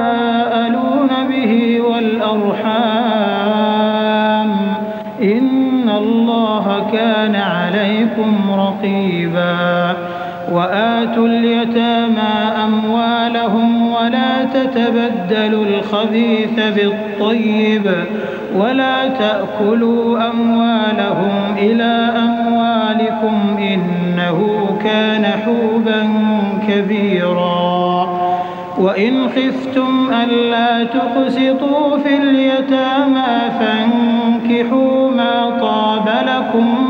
تساءلون به والأرحام. إن الله كان عليكم رقيبا. وآتوا اليتامى أموالهم ولا تتبدلوا الخبيث بالطيب ولا تأكلوا أموالهم إلى أموالكم إنه كان حوبا كبيرا. وإن خفتم ألا تقسطوا في اليتامى فانكحوا ما طاب لكم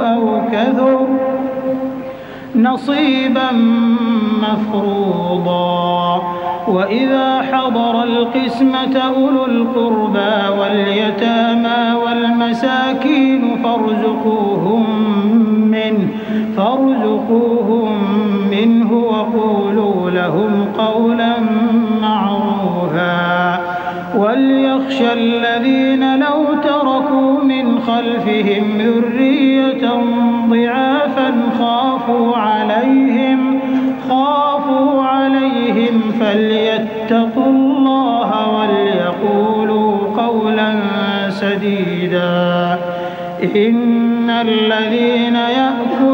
أو كثر نصيبا مفروضا. وإذا حضر القسمة أولو القربى واليتامى والمساكين فارزقوهم منه فارزقوهم منه وقولوا لهم قولا معروفا. وليخشى الذين لو تركوا خلفهم ذرية ضعافا خافوا عليهم خافوا عليهم فليتقوا الله وليقولوا قولا سديدا. إن الذين يأكلون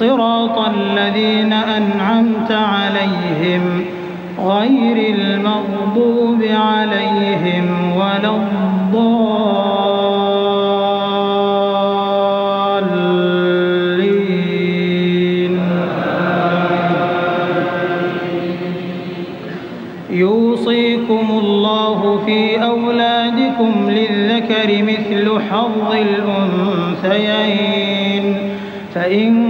صراط الذين أنعمت عليهم غير المغضوب عليهم ولا الضالين. يوصيكم الله في أولادكم للذكر مثل حظ الأنثيين. فإن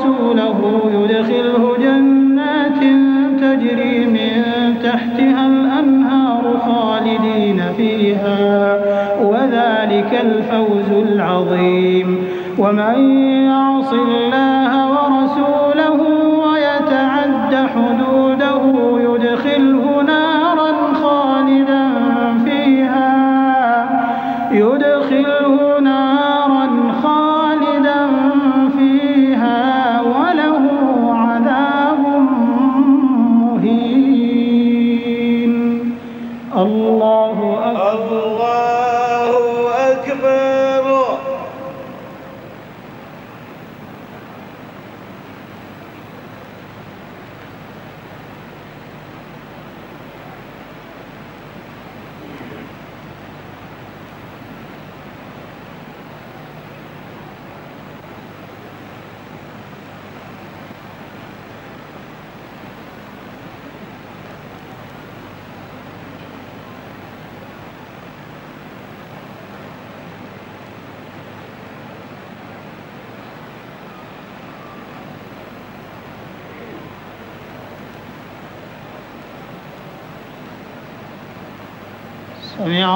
ورسوله يدخله جنات تجري من تحتها الأنهار خالدين فيها. وذلك الفوز العظيم. ومن يعص الله ورسوله ويتعد حدوده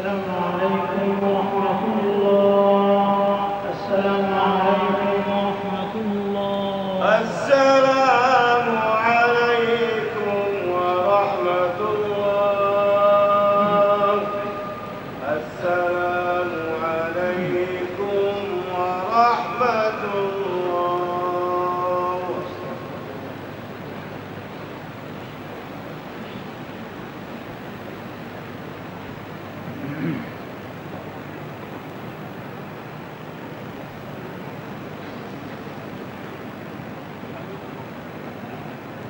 السلام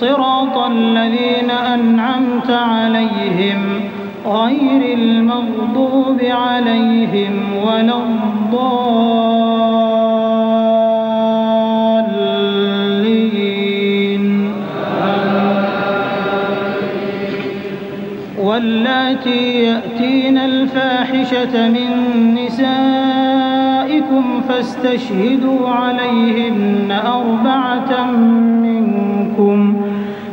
صراط الذين أنعمت عليهم غير المغضوب عليهم ولا الضالين. واللاتي يأتين الفاحشة من نسائكم فاستشهدوا عليهن أربعة منكم.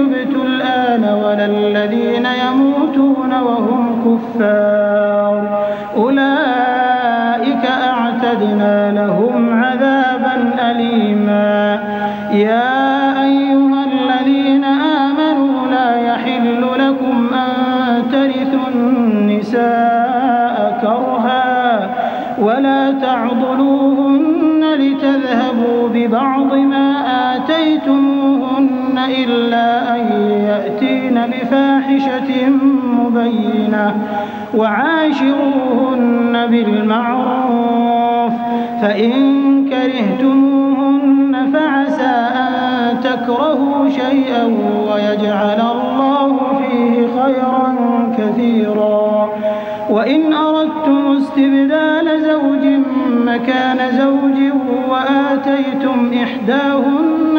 تبت الآن ولا الذين يموتون وهم كفار. أولئك أعتدنا لهم عذابا أليما. يا أيها الذين آمنوا لا يحل لكم أن ترثوا النساء كرها ولا تعضلوهن لتذهبوا ببعض ما آتيتموهن إلا بفاحشة مبينة وعاشروهن بالمعروف فإن كرهتموهن فعسى أن تكرهوا شيئا ويجعل الله فيه خيرا كثيرا. وإن أردتم استبدال زوج مكان زوج وآتيتم إحداهن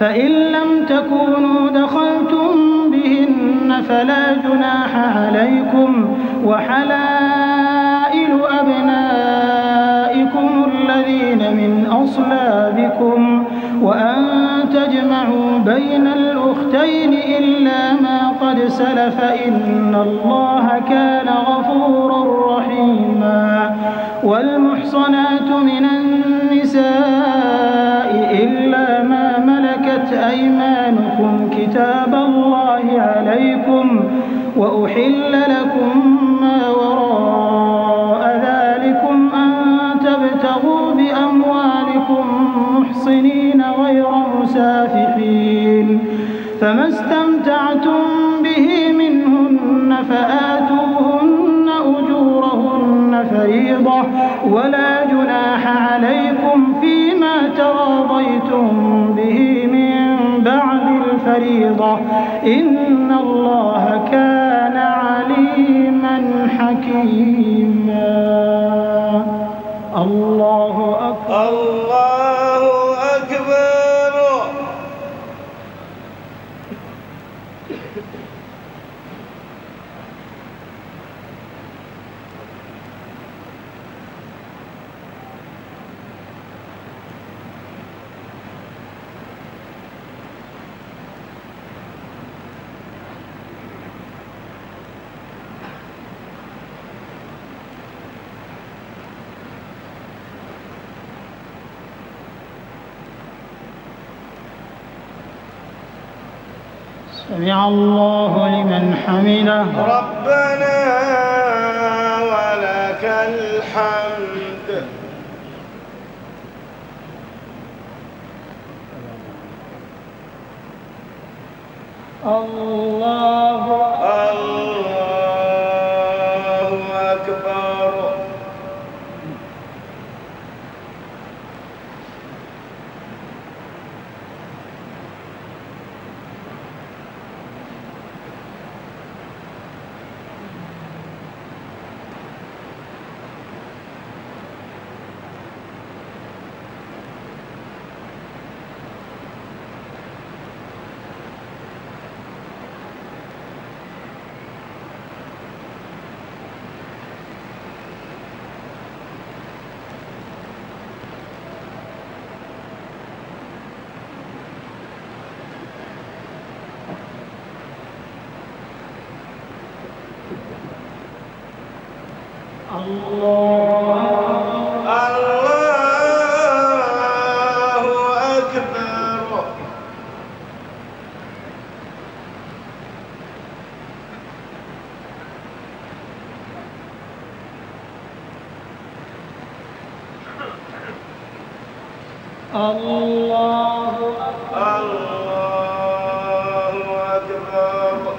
فإن لم تكونوا دخلتم بهن فلا جناح عليكم وحلائل أبنائكم الذين من أصلابكم وأن تجمعوا بين الأختين إلا ما قد سلف إن الله كان غفورا رحيما والمحصنات من النساء أيمانكم كتاب الله عليكم وأحل لكم ما وراء ذلكم أن تبتغوا بأموالكم محصنين غير مسافحين فما استمتعتم به منهن فآتوهن أجورهن فريضة ولا جناح عليكم الفريضة إن الله كان عليما حكيما. الله أكبر الله أكبر سمع الله لمن حمده. ربنا ولك الحمد. الله الله أكبر الله الله أكبر الله الله أكبر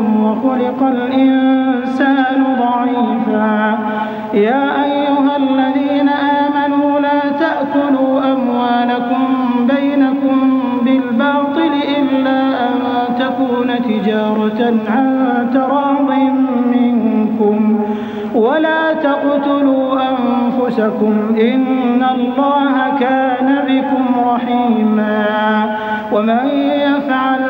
عنكم وخلق الإنسان ضعيفا. يا أيها الذين آمنوا لا تأكلوا أموالكم بينكم بالباطل إلا أن تكون تجارة عن تراض منكم. ولا تقتلوا أنفسكم إن الله كان بكم رحيما. ومن يفعل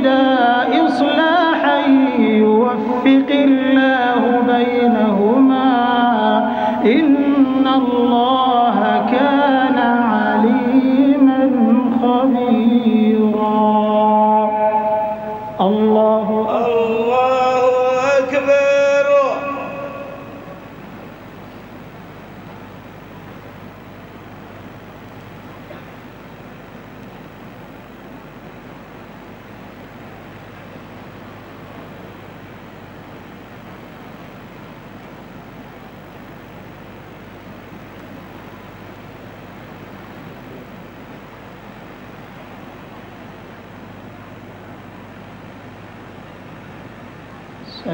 يريدا إصلاحا يوفق الله بينهما إن الله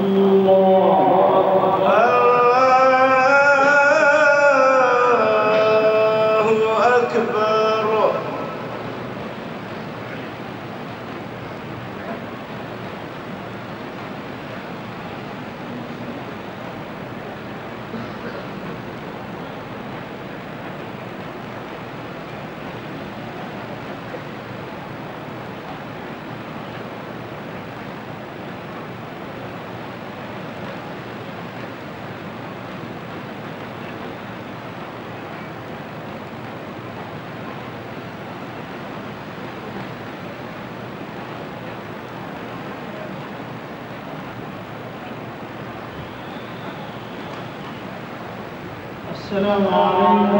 الله الله أكبر السلام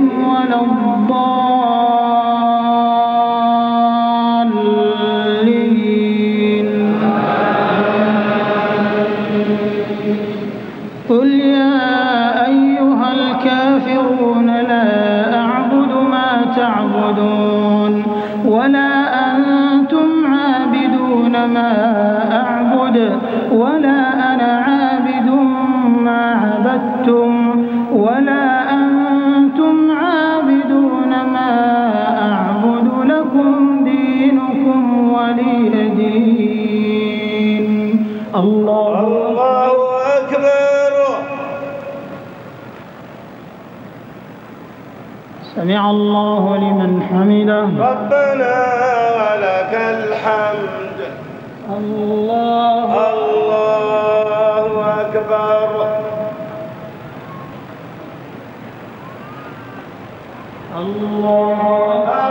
ولي دين الله الله أكبر. سمع الله لمن حمده. ربنا ولك الحمد. الله الله أكبر. الله الله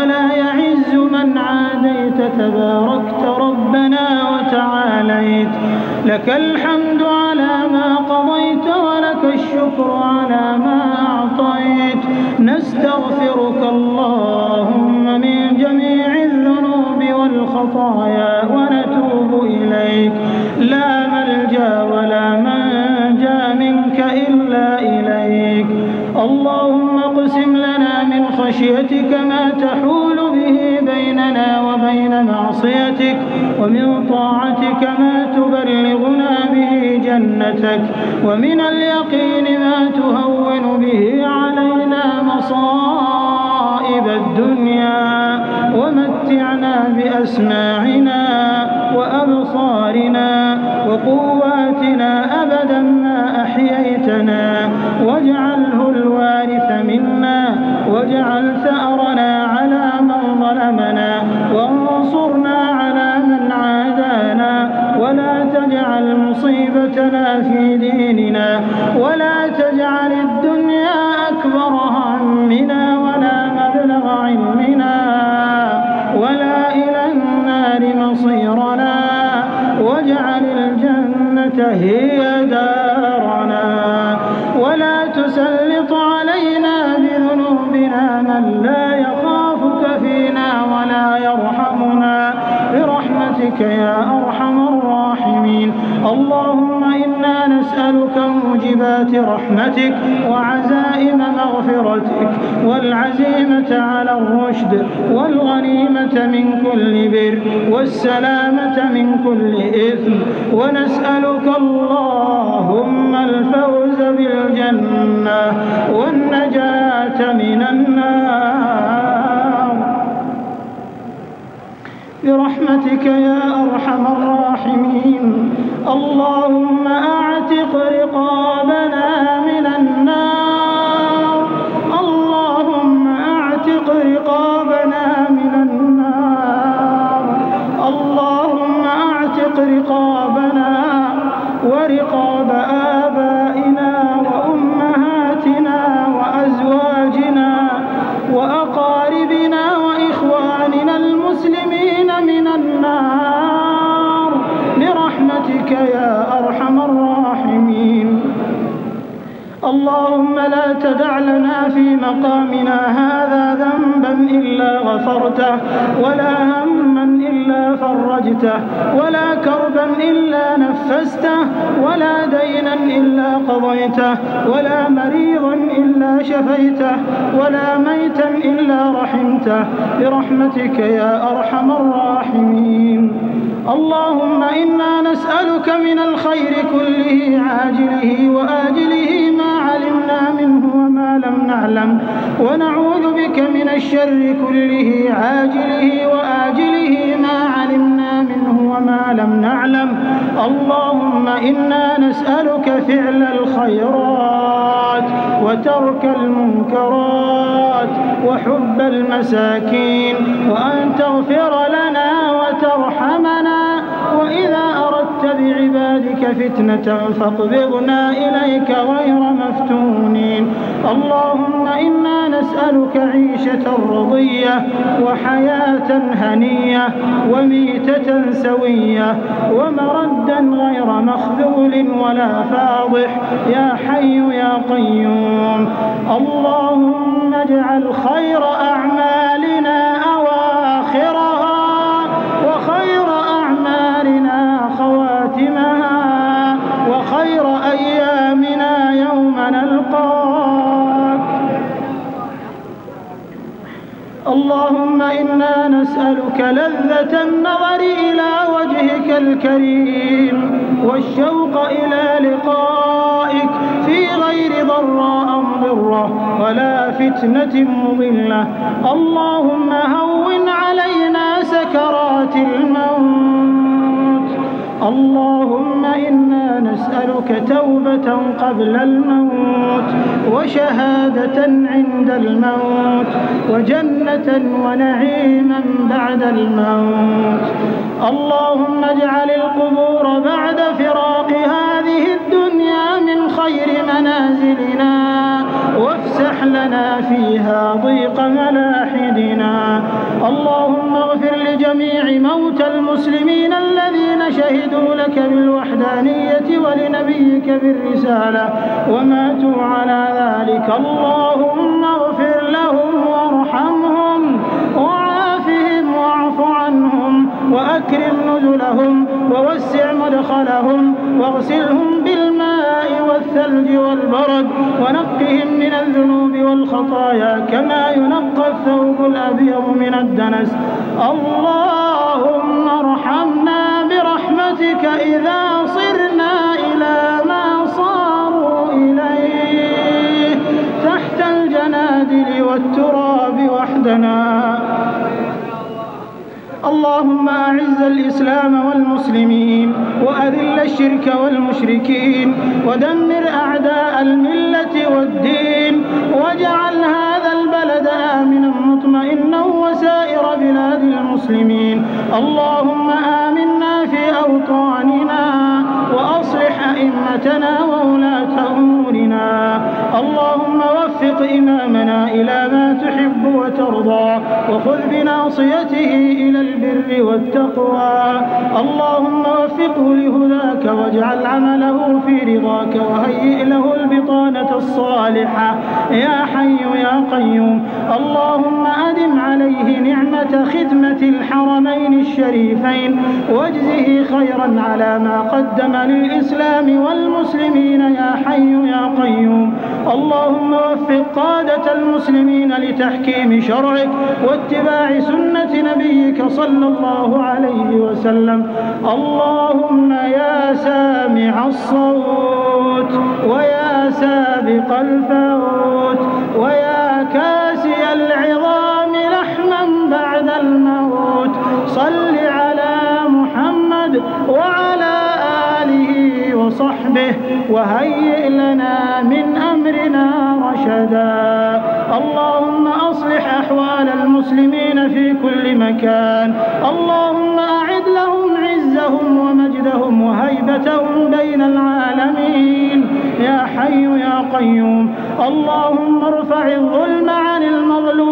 من عاديت تباركت ربنا وتعاليت. لك الحمد على ما قضيت ولك الشكر على ما أعطيت. نستغفرك اللهم من جميع الذنوب والخطايا ونتوب إليك. لا ملجأ ولا منجأ منك إلا إليك. اللهم اقسم لنا من خشيتك ما تحول معصيتك ومن طاعتك ما تبلغنا به جنتك ومن اليقين ما تهون به علينا مصائب الدنيا ومتعنا بأسماعنا وأبصارنا وقواتنا أبدا ما أحييتنا واجعله الوارث منا واجعل ثأرنا على من ظلمنا تجعل مصيبتنا في ديننا ولا تجعل الدنيا أكبر همنا ولا مبلغ علمنا ولا إلى النار مصيرنا واجعل الجنة هي دارنا ولا تسلط علينا بذنوبنا من لا يخافك فينا ولا يرحمنا برحمتك يا أرحم اللهم إنا نسألك موجبات رحمتك وعزائم مغفرتك والعزيمة على الرشد والغنيمة من كل بر والسلامة من كل إثم ونسألك اللهم الفوز بالجنة والنجاة من النار برحمتك يا أرحم الراحمين. اللهم أعتق رقابنا من النار. اللهم أعتق رقابنا من النار. اللهم أعتق رقابنا ورقاب آبائنا تدع لنا في مقامنا هذا ذنبا إلا غفرته ولا هما إلا فرجته ولا كربا إلا نفسته ولا دينا إلا قضيته ولا مريضا إلا شفيته ولا ميتا إلا رحمته. برحمتك يا أرحم الراحمين. اللهم إنا نسألك من الخير كله عاجله وآجله منه وما لم نعلم. ونعوذ بك من الشر كله عاجله وآجله ما علمنا منه وما لم نعلم. اللهم إنا نسألك فعل الخيرات وترك المنكرات وحب المساكين وأن تغفر أردت بعبادك فتنة فاقبضنا إليك غير مفتونين. اللهم إنا نسألك عيشة رضية وحياة هنية وميتة سوية ومردا غير مخذول ولا فاضح. يا حي يا قيوم اللهم اجعل خير أعمالنا أواخرها أيامنا يوم نلقاك. اللهم إنا نسألك لذة النظر إلى وجهك الكريم والشوق إلى لقائك في غير ضراء مضرة ولا فتنة مضلة. اللهم هون علينا سكرات الموت. اللهم إنا نسألك توبة قبل الموت وشهادة عند الموت وجنة ونعيما بعد الموت. اللهم اجعل القبور بعد فراق هذه الدنيا من خير منازلنا. لنا فيها ضيق ملاحدنا. اللهم اغفر لجميع موتى المسلمين الذين شهدوا لك بالوحدانية ولنبيك بالرسالة. وماتوا على ذلك. اللهم اغفر لهم وارحمهم. وأكرم نزلهم ووسع مدخلهم واغسلهم بالماء والثلج والبرد ونقهم من الذنوب والخطايا كما ينقى الثوب الأبيض من الدنس. اللهم ارحمنا برحمتك إذا صرنا إلى ما صاروا إليه تحت الجنادل والتراب وحدنا. اللهم أعز الإسلام والمسلمين وأذل الشرك والمشركين ودمر أعداء الملة والدين واجعل هذا البلد بلاد المسلمين. اللهم آمنا في أوطاننا وأصلح أئمتنا وولاة أمورنا. اللهم وفق إمامنا إلى ما تحب وترضى وخذ بناصيته البر والتقوى. اللهم وفقه لهداك واجعل عمله في رضاك وهيئ له البطانة الصالحة. يا حي يا قيوم اللهم أدم عليه نعمة خدمة الحرمين الشريفين واجزه خيرا على ما قدم للإسلام والمسلمين يا حي يا قيوم. اللهم وفق قادة المسلمين لتحكيم شرعك واتباع سنة نبيك صلى الله عليه وسلم. اللهم يا سامع الصوت ويا سابق الفوت ويا كاسي صل على محمد وعلى آله وصحبه وهيئ لنا من أمرنا رشدا. اللهم أصلح أحوال المسلمين في كل مكان. اللهم أعد لهم عزهم ومجدهم وهيبتهم بين العالمين. يا حي يا قيوم. اللهم ارفع الظلم عن المظلومين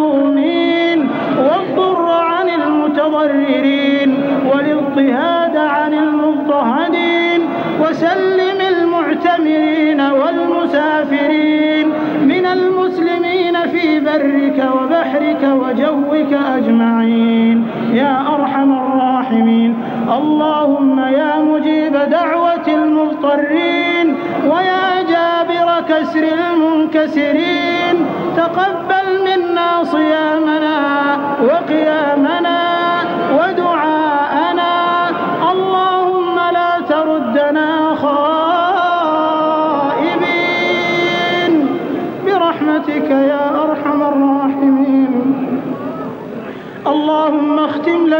المتضررين والاضطهاد عن المضطهدين وسلم المعتمرين والمسافرين من المسلمين في برك وبحرك وجوك أجمعين. يا أرحم الراحمين. اللهم يا مجيب دعوة المضطرين ويا جابر كسر المنكسرين. تقبل منا صيامنا وقيامنا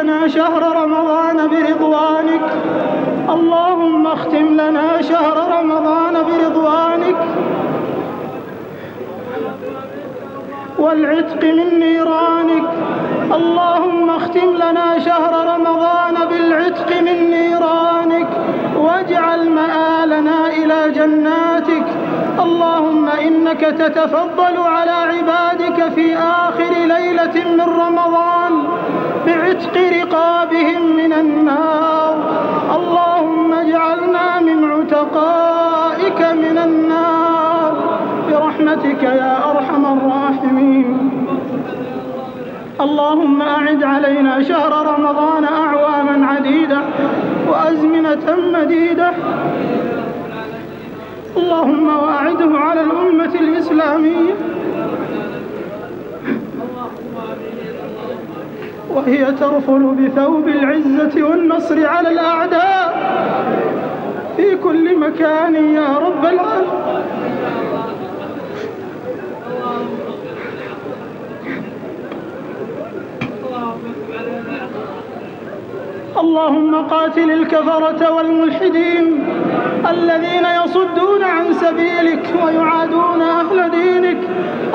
لنا شهر رمضان برضوانك. اللهم اختم لنا شهر رمضان برضوانك. والعتق من نيرانك. اللهم اختم لنا شهر رمضان بالعتق من نيرانك. واجعل مآلنا إلى جناتك. اللهم إنك تتفضل على عبادك في آخر ليلة من رمضان. بعتق رقابهم من النار. اللهم اجعلنا من عتقائك من النار. برحمتك يا أرحم الراحمين. اللهم أعد علينا شهر رمضان أعواما عديدة وأزمنة مديدة. اللهم وأعده على الأمة الإسلامية. وهي ترفل بثوب العزة والنصر على الأعداء. في كل مكان يا رب العالمين. اللهم قاتل الكفرة والملحدين الذين يصدون عن سبيلك ويعادون أهل دينك.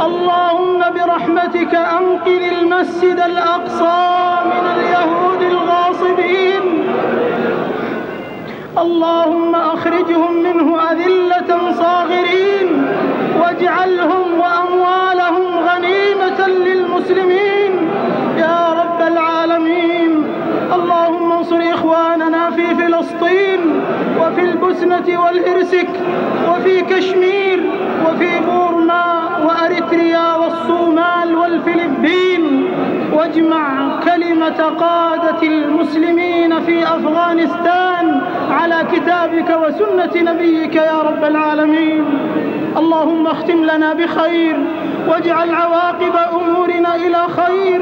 اللهم برحمتك أنقذ المسجد الأقصى من اليهود الغاصبين. اللهم أخرجهم منه أذلة صاغرين واجعلهم وأموالهم غنيمة للمسلمين. اللهم انصر إخواننا في فلسطين وفي البسنة والإرسك وفي كشمير وفي بورما وأريتريا والصومال والفلبين. واجمع كلمة قادة المسلمين في أفغانستان على كتابك وسنة نبيك يا رب العالمين. اللهم اختم لنا بخير واجعل عواقب أمورنا إلى خير.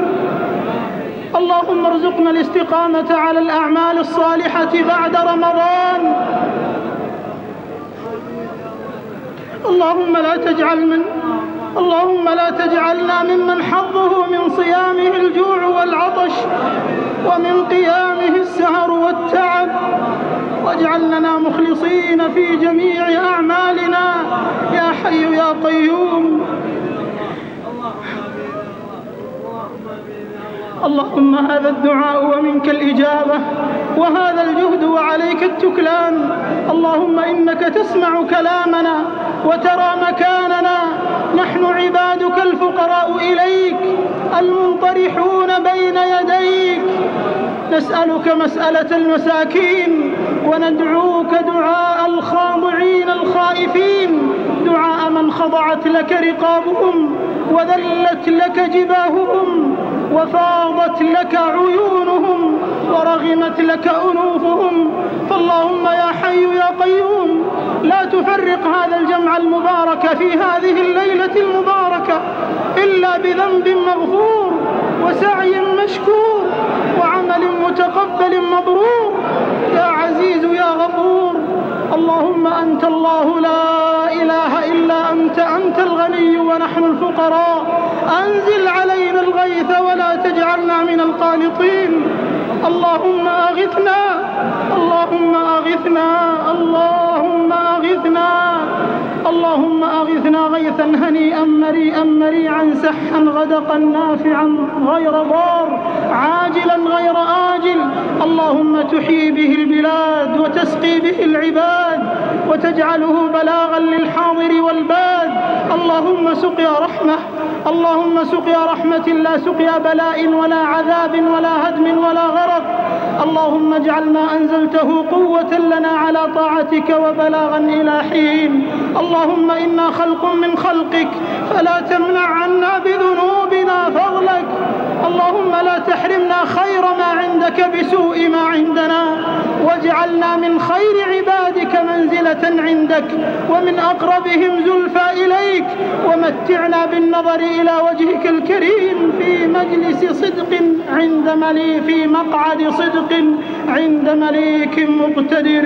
اللهم ارزقنا الاستقامة على الأعمال الصالحة بعد رمضان. اللهم لا تجعل من اللهم لا تجعلنا ممن حظه من صيامه الجوع والعطش ومن قيامه السهر والتعب. واجعلنا مخلصين في جميع أعمالنا. يا حي يا قيوم. اللهم هذا الدعاء ومنك الإجابة وهذا الجهد وعليك التكلان اللهم إنك تسمع كلامنا وترى مكاننا. نحن عبادك الفقراء إليك المنطرحون بين يديك. نسألك مسألة المساكين وندعوك دعاء الخاضعين الخائفين. دعاء من خضعت لك رقابهم وذلت لك جباههم. وفاضت لك عيونهم ورغمت لك أنوفهم. فاللهم يا حي يا قيوم لا تفرق هذا الجمع المبارك في هذه الليلة المباركة إلا بذنب مغفور وسعي مشكور وعمل متقبل مبرور. يا عزيز يا غفور اللهم أنت الله لا إله أنت أنت الغني ونحن الفقراء. أنزل علينا الغيث ولا تجعلنا من القانطين. اللهم أغثنا. اللهم أغثنا. اللهم أغثنا. اللهم أغثنا غيثا هنيئا مريئا مريعا سحا غدقا نافعا غير ضار عاجلا غير آجل. اللهم تحيي به البلاد وتسقي به العباد وتجعله بلاغا للحاضر والباد. اللهم سقيا رحمة. اللهم سقيا رحمة لا سقيا بلاء ولا عذاب ولا هدم ولا غرق. اللهم اجعل ما أنزلته قوة لنا على طاعتك وبلاغا إلى حين. اللهم إنا خلق من خلقك فلا تمنع عنا بذنوبنا فضلك. اللهم لا تحرمنا خير ما عندك بسوء ما عندنا. واجعلنا من خير عبادك منزلة عندك ومن أقربهم زلفى إليك. ومتعنا بالنظر إلى وجهك الكريم في مجلس صدق عند ملي في مقعد صدق. عند مليك مقتدر.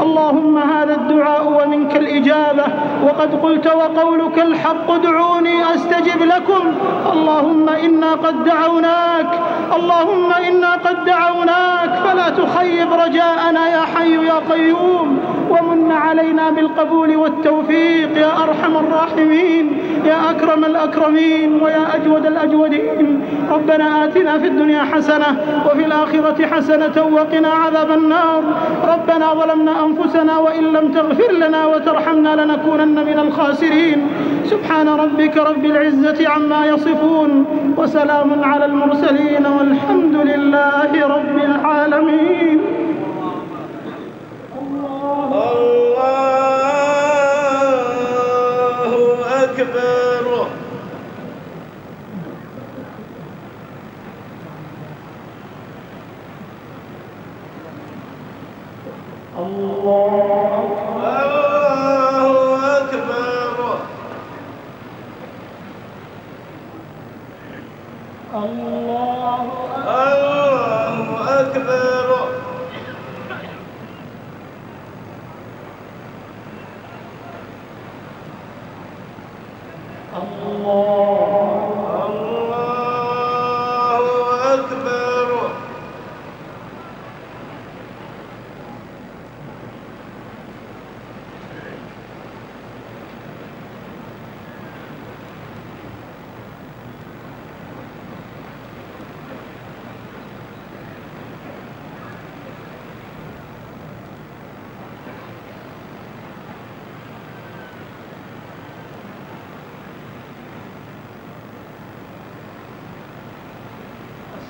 اللهم هذا الدعاء ومنك الإجابة. وقد قلت وقولك الحق ادعوني أستجب لكم. اللهم إنا قد دعوناك. اللهم إنا قد دعوناك. فلا تخيب رجاءنا يا حي يا قيوم. ومن علينا بالقبول والتوفيق يا أرحم الراحمين. يا أكرم الأكرمين ويا أجود الأجودين. ربنا آتنا في الدنيا حسنة وفي الآخرة حسنة وقنا عذاب النار. ربنا ظلمنا أنفسنا وإن لم تغفر لنا وترحمنا لنكونن من الخاسرين. سبحان ربك رب العزة عما يصفون وسلام على المرسلين والحمد لله رب العالمين. الله الله أكبر الله أكبر الله أكبر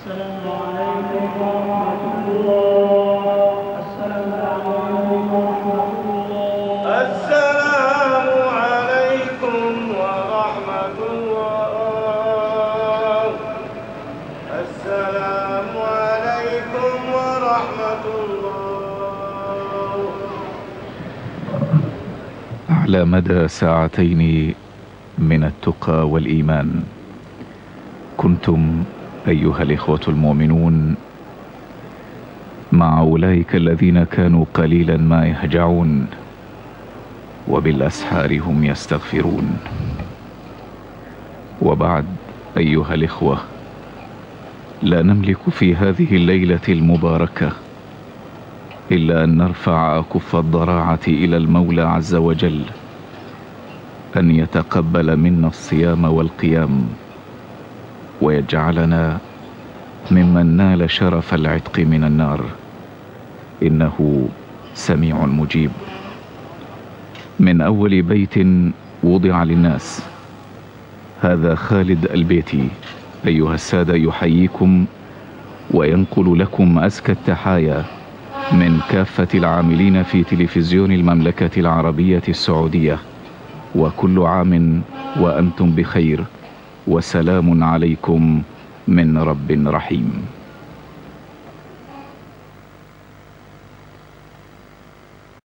السلام عليكم ورحمة الله. السلام عليكم ورحمة الله. السلام عليكم ورحمة الله. السلام عليكم ورحمة الله على مدى ساعتين من التقى والإيمان. كنتم أيها الإخوة المؤمنون مع أولئك الذين كانوا قليلا ما يهجعون وبالأسحار هم يستغفرون. وبعد أيها الإخوة لا نملك في هذه الليلة المباركة إلا أن نرفع اكف الضراعة إلى المولى عز وجل أن يتقبل منا الصيام والقيام. ويجعلنا ممن نال شرف العتق من النار. إنه سميع مجيب. من أول بيت وضع للناس. هذا خالد البيتي. أيها السادة يحييكم وينقل لكم أزكى التحايا من كافة العاملين في تلفزيون المملكة العربية السعودية. وكل عام وأنتم بخير. وسلام عليكم من رب رحيم.